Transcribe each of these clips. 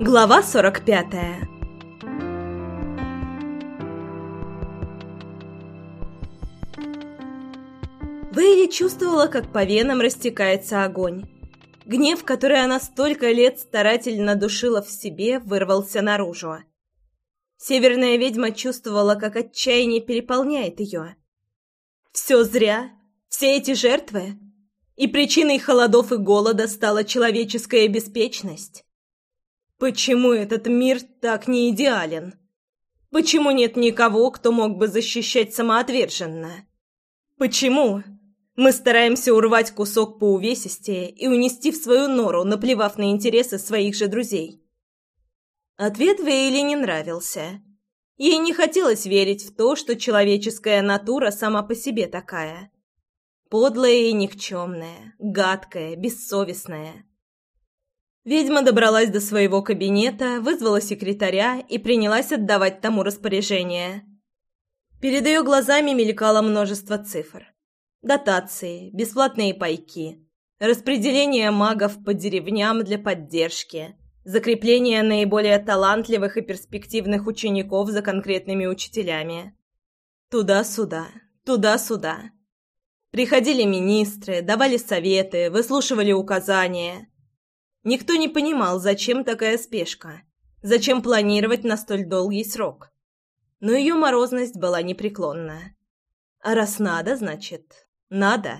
Глава 45 Вейли чувствовала, как по венам растекается огонь. Гнев, который она столько лет старательно душила в себе, вырвался наружу. Северная ведьма чувствовала, как отчаяние переполняет ее. Все зря. Все эти жертвы. И причиной холодов и голода стала человеческая беспечность. Почему этот мир так не идеален? Почему нет никого, кто мог бы защищать самоотверженно? Почему мы стараемся урвать кусок по увесистее и унести в свою нору, наплевав на интересы своих же друзей? Ответ Вейли не нравился. Ей не хотелось верить в то, что человеческая натура сама по себе такая. Подлая и никчемная, гадкая, бессовестная. Ведьма добралась до своего кабинета, вызвала секретаря и принялась отдавать тому распоряжение. Перед ее глазами мелькало множество цифр. Дотации, бесплатные пайки, распределение магов по деревням для поддержки, закрепление наиболее талантливых и перспективных учеников за конкретными учителями. Туда-сюда, туда-сюда. Приходили министры, давали советы, выслушивали указания – Никто не понимал, зачем такая спешка, зачем планировать на столь долгий срок. Но ее морозность была непреклонна. А раз надо, значит, надо.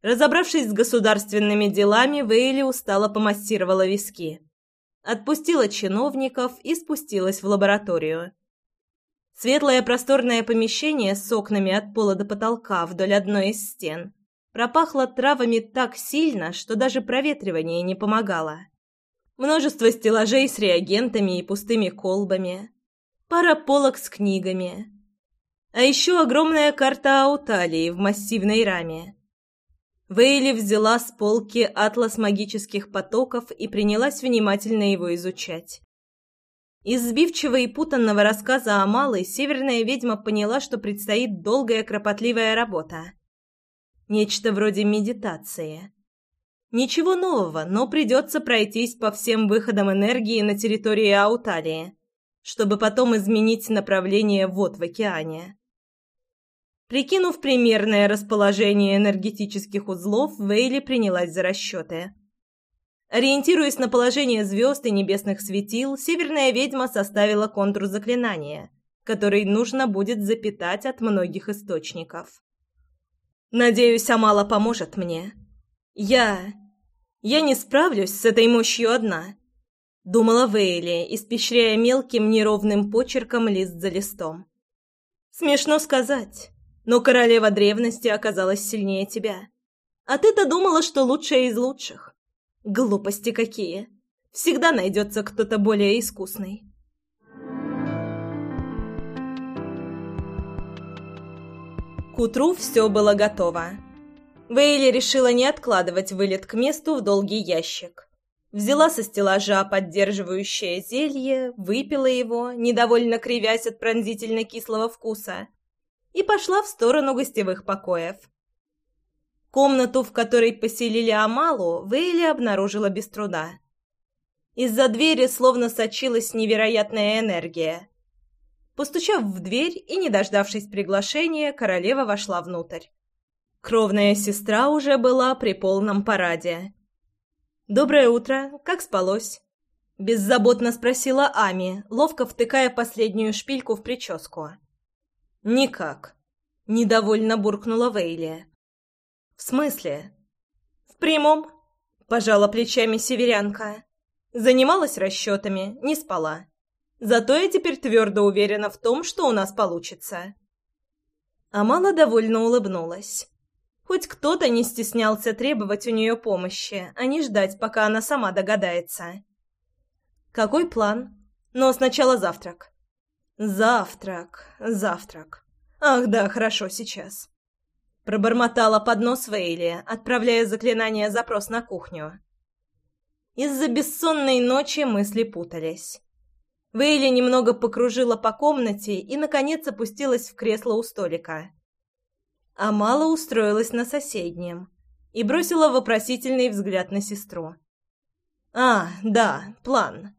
Разобравшись с государственными делами, Вейли устало помассировала виски. Отпустила чиновников и спустилась в лабораторию. Светлое просторное помещение с окнами от пола до потолка вдоль одной из стен пропахло травами так сильно, что даже проветривание не помогало. Множество стеллажей с реагентами и пустыми колбами, пара полок с книгами, а еще огромная карта Ауталии в массивной раме. Вейли взяла с полки атлас магических потоков и принялась внимательно его изучать. Из сбивчивого и путанного рассказа о Малой северная ведьма поняла, что предстоит долгая кропотливая работа. Нечто вроде медитации. Ничего нового, но придется пройтись по всем выходам энергии на территории Ауталии, чтобы потом изменить направление вод в океане. Прикинув примерное расположение энергетических узлов, Вейли принялась за расчеты. Ориентируясь на положение звезд и небесных светил, северная ведьма составила контур заклинания, который нужно будет запитать от многих источников. Надеюсь, Амала поможет мне. Я... я не справлюсь с этой мощью одна. Думала Вейли, испещряя мелким неровным почерком лист за листом. Смешно сказать, но королева древности оказалась сильнее тебя. А ты-то думала, что лучшая из лучших. Глупости какие. Всегда найдется кто-то более искусный. К утру все было готово. Вейли решила не откладывать вылет к месту в долгий ящик. Взяла со стеллажа поддерживающее зелье, выпила его, недовольно кривясь от пронзительно кислого вкуса, и пошла в сторону гостевых покоев. Комнату, в которой поселили Амалу, Вейли обнаружила без труда. Из-за двери словно сочилась невероятная энергия. Постучав в дверь и не дождавшись приглашения, королева вошла внутрь. Кровная сестра уже была при полном параде. «Доброе утро. Как спалось?» Беззаботно спросила Ами, ловко втыкая последнюю шпильку в прическу. «Никак», — недовольно буркнула Вейли. «В смысле?» «В прямом», — пожала плечами северянка. «Занималась расчетами, не спала. Зато я теперь твердо уверена в том, что у нас получится». Амала довольно улыбнулась. Хоть кто-то не стеснялся требовать у нее помощи, а не ждать, пока она сама догадается. «Какой план? Но сначала завтрак». «Завтрак, завтрак. Ах да, хорошо, сейчас». Пробормотала под нос Вейли, отправляя заклинание запрос на кухню. Из-за бессонной ночи мысли путались. Вейли немного покружила по комнате и, наконец, опустилась в кресло у столика. Амала устроилась на соседнем и бросила вопросительный взгляд на сестру. «А, да, план.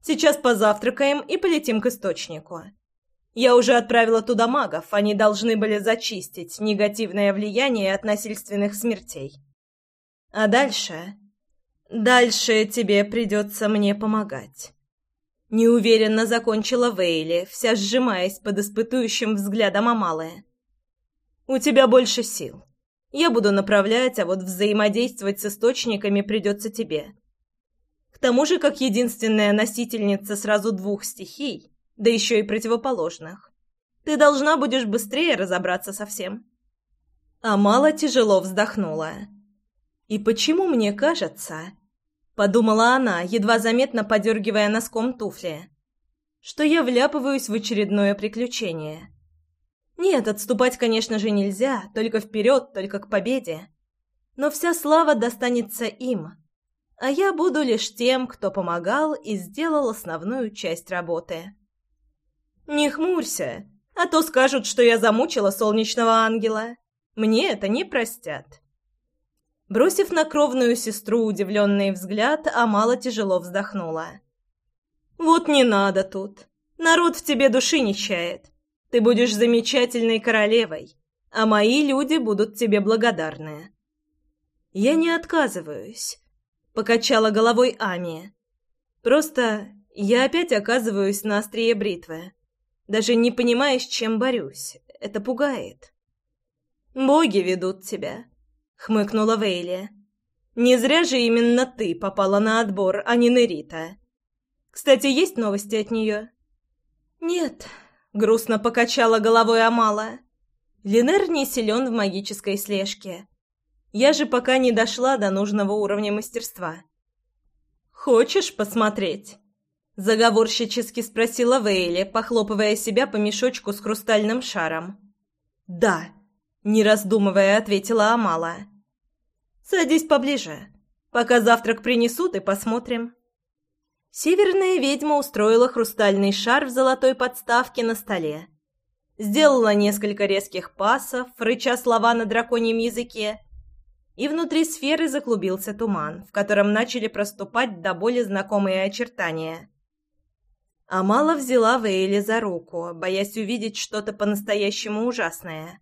Сейчас позавтракаем и полетим к источнику. Я уже отправила туда магов, они должны были зачистить негативное влияние от насильственных смертей. А дальше... Дальше тебе придется мне помогать». Неуверенно закончила Вейли, вся сжимаясь под испытующим взглядом Амалы. «У тебя больше сил. Я буду направлять, а вот взаимодействовать с источниками придется тебе. К тому же, как единственная носительница сразу двух стихий, да еще и противоположных, ты должна будешь быстрее разобраться со всем». Амала тяжело вздохнула. «И почему мне кажется...» Подумала она, едва заметно подергивая носком туфли. Что я вляпываюсь в очередное приключение. Нет, отступать, конечно же, нельзя, только вперед, только к победе. Но вся слава достанется им. А я буду лишь тем, кто помогал и сделал основную часть работы. Не хмурься, а то скажут, что я замучила солнечного ангела. Мне это не простят. Бросив на кровную сестру удивленный взгляд, Амала тяжело вздохнула. «Вот не надо тут. Народ в тебе души не чает. Ты будешь замечательной королевой, а мои люди будут тебе благодарны». «Я не отказываюсь», — покачала головой Ами. «Просто я опять оказываюсь на острие бритвы. Даже не понимая, с чем борюсь. Это пугает». «Боги ведут тебя», хмыкнула Вейли. «Не зря же именно ты попала на отбор, а не Нерита. Кстати, есть новости от нее?» «Нет», — грустно покачала головой Амала. «Линер не силен в магической слежке. Я же пока не дошла до нужного уровня мастерства». «Хочешь посмотреть?» Заговорщически спросила Вейли, похлопывая себя по мешочку с хрустальным шаром. «Да», — не раздумывая, ответила Амала. Садись поближе. Пока завтрак принесут и посмотрим». Северная ведьма устроила хрустальный шар в золотой подставке на столе. Сделала несколько резких пасов, рыча слова на драконьем языке, и внутри сферы заклубился туман, в котором начали проступать до боли знакомые очертания. Амала взяла Вейли за руку, боясь увидеть что-то по-настоящему ужасное.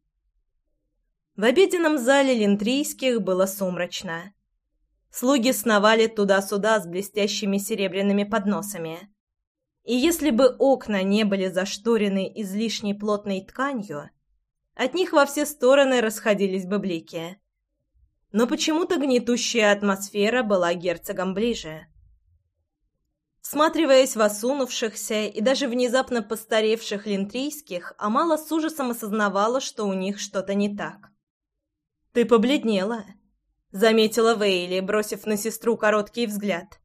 В обеденном зале линтрийских было сумрачно. Слуги сновали туда-сюда с блестящими серебряными подносами. И если бы окна не были зашторены излишней плотной тканью, от них во все стороны расходились бы блики. Но почему-то гнетущая атмосфера была герцогом ближе. Всматриваясь в осунувшихся и даже внезапно постаревших линтрийских, Амала с ужасом осознавала, что у них что-то не так. «Ты побледнела», — заметила Вейли, бросив на сестру короткий взгляд.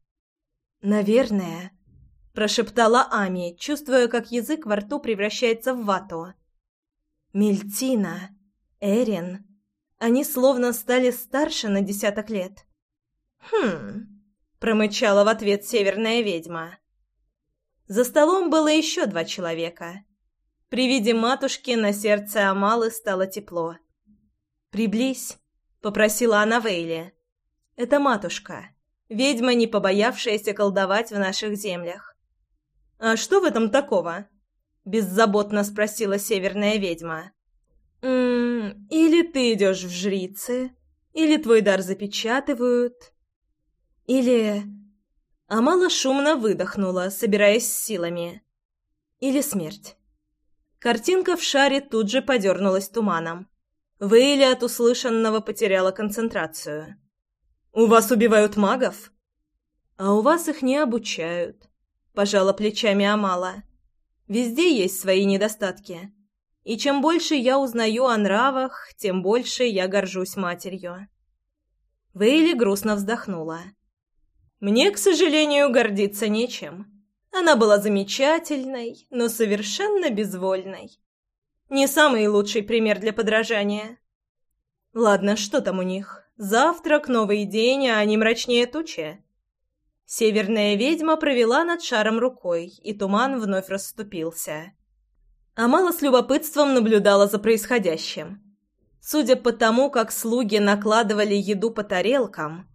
«Наверное», — прошептала Ами, чувствуя, как язык во рту превращается в вату. «Мельтина, Эрин, они словно стали старше на десяток лет». «Хм», — промычала в ответ северная ведьма. За столом было еще два человека. При виде матушки на сердце Амалы стало тепло. «Приблизь», — попросила она Вейли. «Это матушка, ведьма, не побоявшаяся колдовать в наших землях». «А что в этом такого?» — беззаботно спросила северная ведьма. «М -м, «Или ты идешь в жрицы, или твой дар запечатывают, или...» Амала шумно выдохнула, собираясь силами. «Или смерть». Картинка в шаре тут же подернулась туманом. Вейли от услышанного потеряла концентрацию. «У вас убивают магов?» «А у вас их не обучают», — пожала плечами Амала. «Везде есть свои недостатки. И чем больше я узнаю о нравах, тем больше я горжусь матерью». Вейли грустно вздохнула. «Мне, к сожалению, гордиться нечем. Она была замечательной, но совершенно безвольной. Не самый лучший пример для подражания. Ладно, что там у них? Завтрак, новый день, а они мрачнее тучи. Северная ведьма провела над шаром рукой, и туман вновь расступился. Амала с любопытством наблюдала за происходящим. Судя по тому, как слуги накладывали еду по тарелкам,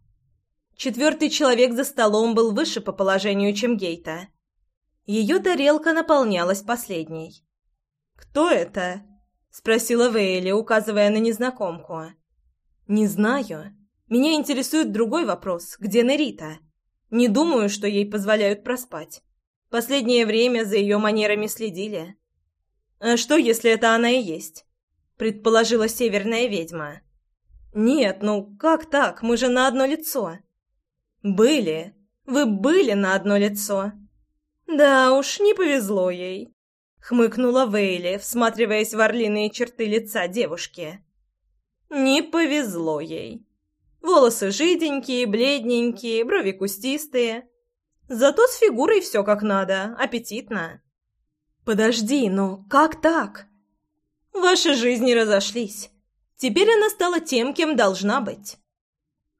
Четвертый человек за столом был выше по положению, чем Гейта. Ее тарелка наполнялась последней. «Кто это?» — спросила Вейли, указывая на незнакомку. «Не знаю. Меня интересует другой вопрос. Где Нерита? Не думаю, что ей позволяют проспать. Последнее время за ее манерами следили». «А что, если это она и есть?» — предположила северная ведьма. «Нет, ну как так? Мы же на одно лицо». «Были. Вы были на одно лицо». «Да уж, не повезло ей», — хмыкнула Вейли, всматриваясь в орлиные черты лица девушки. «Не повезло ей. Волосы жиденькие, бледненькие, брови кустистые. Зато с фигурой все как надо, аппетитно». «Подожди, ну как так?» «Ваши жизни разошлись. Теперь она стала тем, кем должна быть».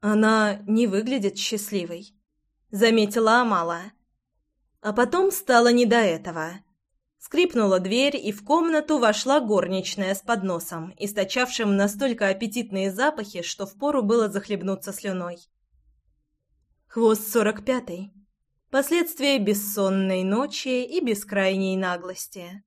«Она не выглядит счастливой», — заметила Амала. А потом стало не до этого. Скрипнула дверь, и в комнату вошла горничная с подносом, источавшим настолько аппетитные запахи, что впору было захлебнуться слюной. Хвост сорок пятый. Последствия бессонной ночи и бескрайней наглости.